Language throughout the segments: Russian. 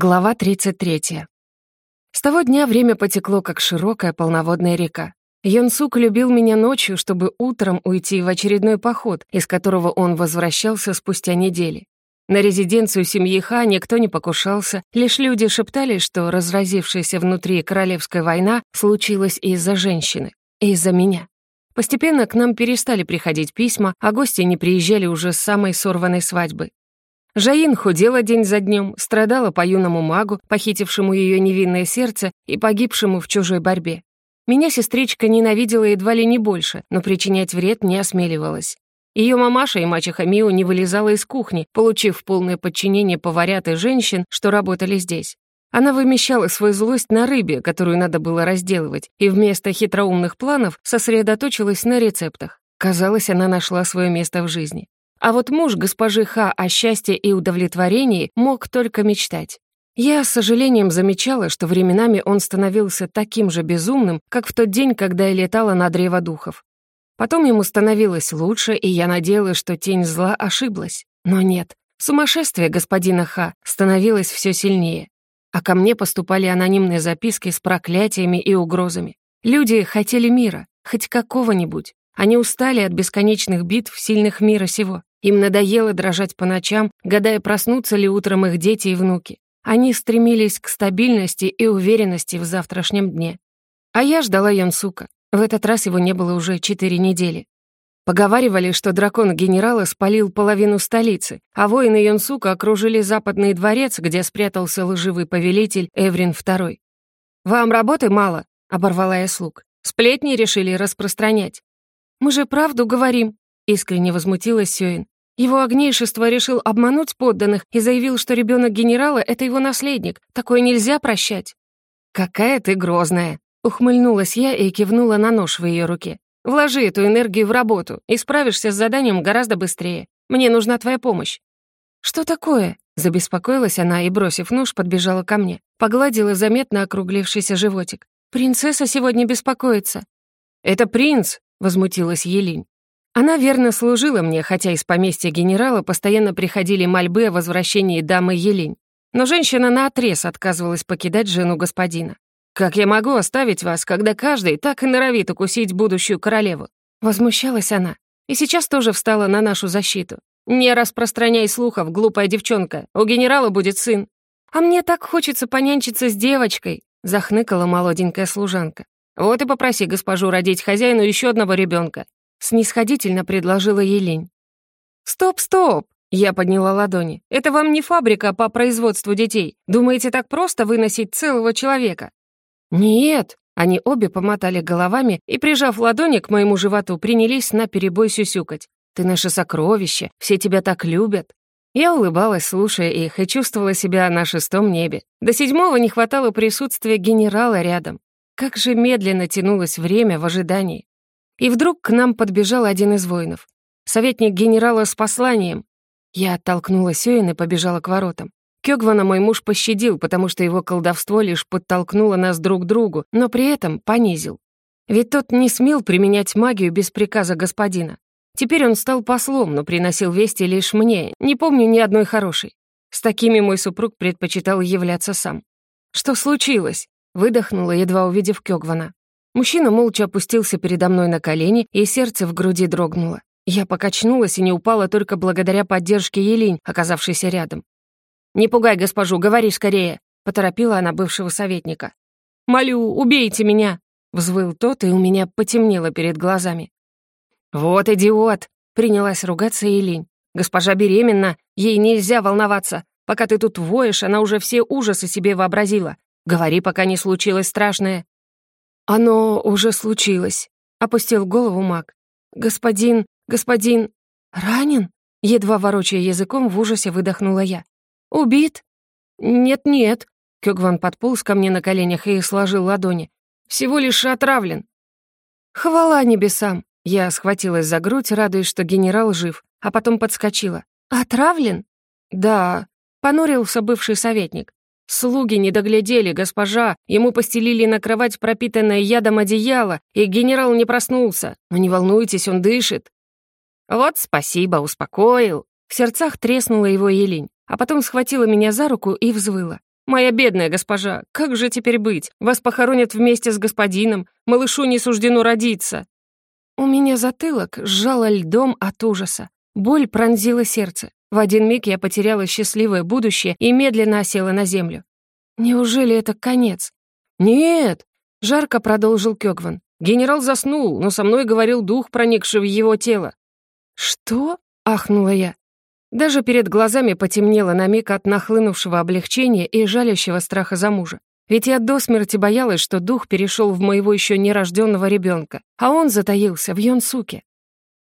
Глава 33. С того дня время потекло, как широкая полноводная река. Йонсук любил меня ночью, чтобы утром уйти в очередной поход, из которого он возвращался спустя недели. На резиденцию семьи Ха никто не покушался, лишь люди шептали, что разразившаяся внутри королевская война случилась из-за женщины, из-за меня. Постепенно к нам перестали приходить письма, а гости не приезжали уже с самой сорванной свадьбы. Жаин худела день за днем, страдала по юному магу, похитившему ее невинное сердце и погибшему в чужой борьбе. Меня сестричка ненавидела едва ли не больше, но причинять вред не осмеливалась. Ее мамаша и мачеха Мио не вылезала из кухни, получив полное подчинение поварят и женщин, что работали здесь. Она вымещала свою злость на рыбе, которую надо было разделывать, и вместо хитроумных планов сосредоточилась на рецептах. Казалось, она нашла свое место в жизни. А вот муж госпожи Ха о счастье и удовлетворении мог только мечтать. Я с сожалением замечала, что временами он становился таким же безумным, как в тот день, когда я летала на древо духов. Потом ему становилось лучше, и я надеялась, что тень зла ошиблась. Но нет, сумасшествие господина Ха становилось все сильнее. А ко мне поступали анонимные записки с проклятиями и угрозами. Люди хотели мира, хоть какого-нибудь. Они устали от бесконечных битв сильных мира сего. Им надоело дрожать по ночам, гадая, проснутся ли утром их дети и внуки. Они стремились к стабильности и уверенности в завтрашнем дне. А я ждала Янсука. В этот раз его не было уже четыре недели. Поговаривали, что дракон генерала спалил половину столицы, а воины Йонсука окружили западный дворец, где спрятался лживый повелитель Эврин II. «Вам работы мало», — оборвала я слуг. «Сплетни решили распространять». «Мы же правду говорим», Искренне возмутилась Сёин. Его огнейшество решил обмануть подданных и заявил, что ребенок генерала — это его наследник. Такое нельзя прощать. «Какая ты грозная!» — ухмыльнулась я и кивнула на нож в ее руке. «Вложи эту энергию в работу и справишься с заданием гораздо быстрее. Мне нужна твоя помощь». «Что такое?» — забеспокоилась она и, бросив нож, подбежала ко мне. Погладила заметно округлившийся животик. «Принцесса сегодня беспокоится». «Это принц!» — возмутилась Елинь. Она верно служила мне, хотя из поместья генерала постоянно приходили мольбы о возвращении дамы Елень. Но женщина наотрез отказывалась покидать жену господина. «Как я могу оставить вас, когда каждый так и норовит укусить будущую королеву?» Возмущалась она. И сейчас тоже встала на нашу защиту. «Не распространяй слухов, глупая девчонка. У генерала будет сын». «А мне так хочется понянчиться с девочкой», — захныкала молоденькая служанка. «Вот и попроси госпожу родить хозяину еще одного ребенка. Снисходительно предложила Елень. «Стоп, стоп!» Я подняла ладони. «Это вам не фабрика по производству детей. Думаете, так просто выносить целого человека?» «Нет!» Они обе помотали головами и, прижав ладони к моему животу, принялись на перебой сюсюкать. «Ты наше сокровище, все тебя так любят». Я улыбалась, слушая их, и чувствовала себя на шестом небе. До седьмого не хватало присутствия генерала рядом. Как же медленно тянулось время в ожидании. И вдруг к нам подбежал один из воинов. Советник генерала с посланием. Я оттолкнула Сюин и побежала к воротам. Кёгвана мой муж пощадил, потому что его колдовство лишь подтолкнуло нас друг к другу, но при этом понизил. Ведь тот не смел применять магию без приказа господина. Теперь он стал послом, но приносил вести лишь мне, не помню ни одной хорошей. С такими мой супруг предпочитал являться сам. «Что случилось?» — выдохнула, едва увидев Кёгвана. Мужчина молча опустился передо мной на колени, и сердце в груди дрогнуло. Я покачнулась и не упала только благодаря поддержке Елинь, оказавшейся рядом. «Не пугай госпожу, говори скорее», — поторопила она бывшего советника. «Молю, убейте меня!» — взвыл тот, и у меня потемнело перед глазами. «Вот идиот!» — принялась ругаться Елинь. «Госпожа беременна, ей нельзя волноваться. Пока ты тут воешь, она уже все ужасы себе вообразила. Говори, пока не случилось страшное». «Оно уже случилось», — опустил голову маг. «Господин, господин... ранен?» Едва ворочая языком, в ужасе выдохнула я. «Убит?» «Нет-нет», — Кёгван подполз ко мне на коленях и сложил ладони. «Всего лишь отравлен». «Хвала небесам!» Я схватилась за грудь, радуясь, что генерал жив, а потом подскочила. «Отравлен?» «Да», — понурился бывший советник. Слуги не доглядели, госпожа. Ему постелили на кровать пропитанное ядом одеяло, и генерал не проснулся. Но не волнуйтесь, он дышит. Вот спасибо, успокоил. В сердцах треснула его елень, а потом схватила меня за руку и взвыла. «Моя бедная госпожа, как же теперь быть? Вас похоронят вместе с господином, малышу не суждено родиться». У меня затылок сжало льдом от ужаса. Боль пронзила сердце. В один миг я потеряла счастливое будущее и медленно осела на землю. Неужели это конец? «Нет!» — жарко продолжил Кёгван. «Генерал заснул, но со мной говорил дух, проникший в его тело». «Что?» — ахнула я. Даже перед глазами потемнело на миг от нахлынувшего облегчения и жалящего страха за мужа. Ведь я до смерти боялась, что дух перешел в моего еще нерожденного ребенка, а он затаился в Йонсуке.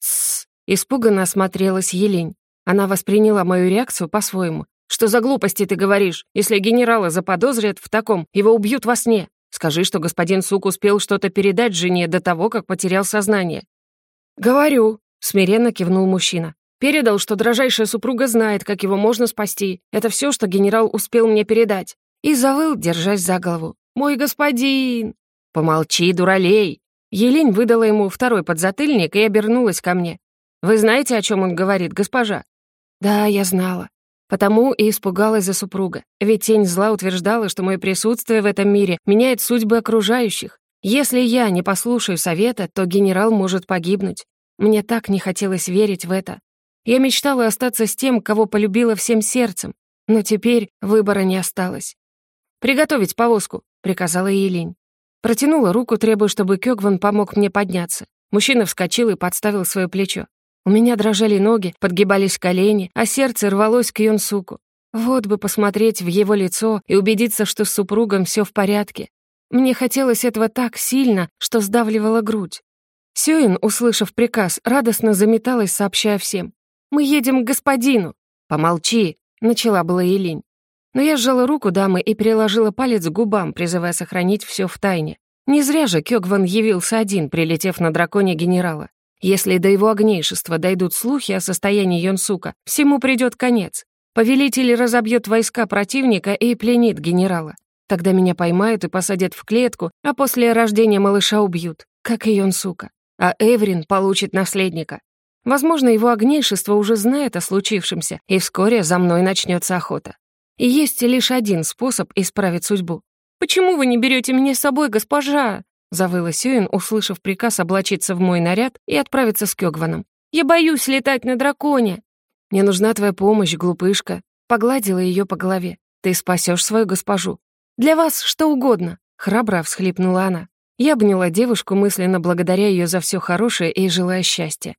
«Тссс!» — испуганно осмотрелась Елень. Она восприняла мою реакцию по-своему. «Что за глупости ты говоришь? Если генерала заподозрят в таком, его убьют во сне. Скажи, что господин Сук успел что-то передать жене до того, как потерял сознание». «Говорю», — смиренно кивнул мужчина. «Передал, что дрожайшая супруга знает, как его можно спасти. Это все, что генерал успел мне передать». И завыл, держась за голову. «Мой господин!» «Помолчи, дуралей!» Елень выдала ему второй подзатыльник и обернулась ко мне. «Вы знаете, о чем он говорит, госпожа?» «Да, я знала. Потому и испугалась за супруга. Ведь тень зла утверждала, что мое присутствие в этом мире меняет судьбы окружающих. Если я не послушаю совета, то генерал может погибнуть. Мне так не хотелось верить в это. Я мечтала остаться с тем, кого полюбила всем сердцем, но теперь выбора не осталось. «Приготовить повозку», — приказала Елень. Протянула руку, требуя, чтобы Кёгван помог мне подняться. Мужчина вскочил и подставил свое плечо. У меня дрожали ноги, подгибались колени, а сердце рвалось к Йонсуку. Вот бы посмотреть в его лицо и убедиться, что с супругом все в порядке. Мне хотелось этого так сильно, что сдавливала грудь. Сюин, услышав приказ, радостно заметалась, сообщая всем. «Мы едем к господину!» «Помолчи!» — начала была Елень. Но я сжала руку дамы и приложила палец к губам, призывая сохранить все в тайне. Не зря же Кёгван явился один, прилетев на драконе генерала. Если до его огнейшества дойдут слухи о состоянии Йонсука, всему придет конец. Повелитель разобьет войска противника и пленит генерала. Тогда меня поймают и посадят в клетку, а после рождения малыша убьют, как и Йонсука. А Эврин получит наследника. Возможно, его огнейшество уже знает о случившемся, и вскоре за мной начнется охота. И есть лишь один способ исправить судьбу. «Почему вы не берете меня с собой, госпожа?» — завыла Сюин, услышав приказ облачиться в мой наряд и отправиться с Кёгваном. «Я боюсь летать на драконе!» «Мне нужна твоя помощь, глупышка!» — погладила ее по голове. «Ты спасешь свою госпожу!» «Для вас что угодно!» — храбро всхлипнула она. Я обняла девушку, мысленно благодаря ее за все хорошее и желая счастья.